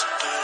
Peace.